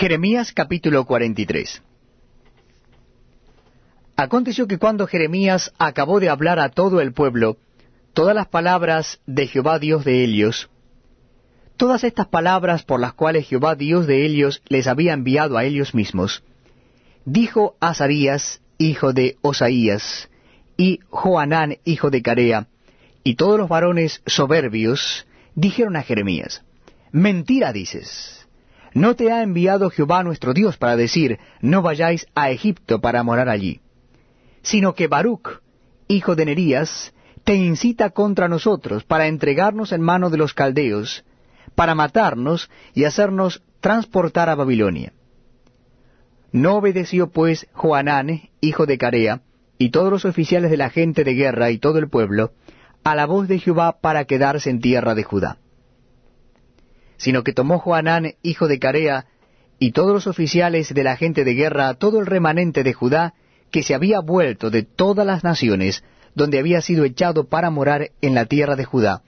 Jeremías capítulo 43 Aconteció que cuando Jeremías acabó de hablar a todo el pueblo, todas las palabras de Jehová Dios de ellos, todas estas palabras por las cuales Jehová Dios de ellos les había enviado a ellos mismos, dijo Azarías, hijo de Osaías, y Joanán, hijo de Carea, y todos los varones soberbios, dijeron a Jeremías, Mentira dices. No te ha enviado Jehová nuestro Dios para decir, no vayáis a Egipto para morar allí, sino que Baruch, hijo de Nerías, te incita contra nosotros para entregarnos en mano de los caldeos, para matarnos y hacernos transportar a Babilonia. No obedeció pues Joanán, hijo de Carea, y todos los oficiales de la gente de guerra y todo el pueblo, a la voz de Jehová para quedarse en tierra de Judá. Sino que tomó Joanán, hijo de Carea, y todos los oficiales de la gente de guerra, todo el remanente de Judá, que se había vuelto de todas las naciones, donde había sido echado para morar en la tierra de Judá,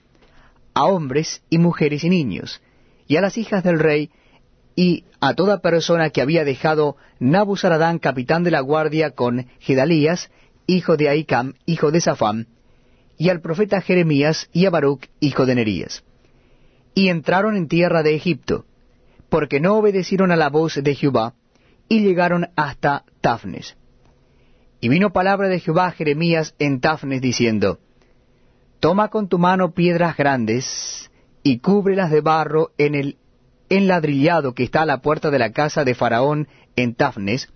a hombres y mujeres y niños, y a las hijas del rey, y a toda persona que había dejado Nabuzaradán, capitán de la guardia, con Gedalías, hijo de Ahicam, hijo de Safam, y al profeta Jeremías y a Baruch, hijo de Nerías. Y entraron en tierra de Egipto, porque no obedecieron a la voz de Jehová, y llegaron hasta Tafnes. Y vino palabra de Jehová a Jeremías en Tafnes, diciendo, Toma con tu mano piedras grandes, y cúbrelas de barro en el enladrillado que está a la puerta de la casa de Faraón en Tafnes,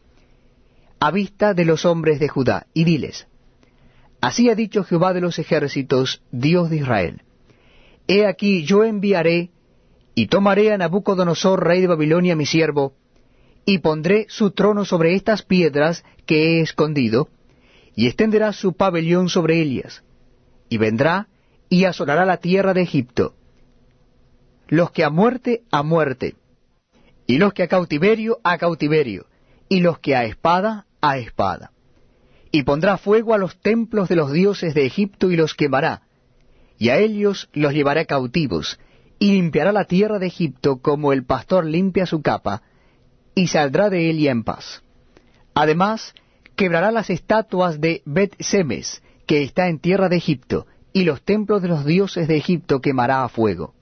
a vista de los hombres de Judá, y diles, Así ha dicho Jehová de los ejércitos, Dios de Israel. He aquí yo enviaré y tomaré a Nabucodonosor, rey de Babilonia, mi siervo, y pondré su trono sobre estas piedras que he escondido, y extenderá su pabellón sobre ellas, y vendrá y asolará la tierra de Egipto. Los que a muerte, a muerte, y los que a cautiverio, a cautiverio, y los que a espada, a espada y pondrá fuego a los templos de los dioses de Egipto y los quemará, y a ellos los llevará cautivos, y limpiará la tierra de Egipto como el pastor limpia su capa, y saldrá de ella en paz. Además, quebrará las estatuas de Bet-Semes, que está en tierra de Egipto, y los templos de los dioses de Egipto quemará a fuego.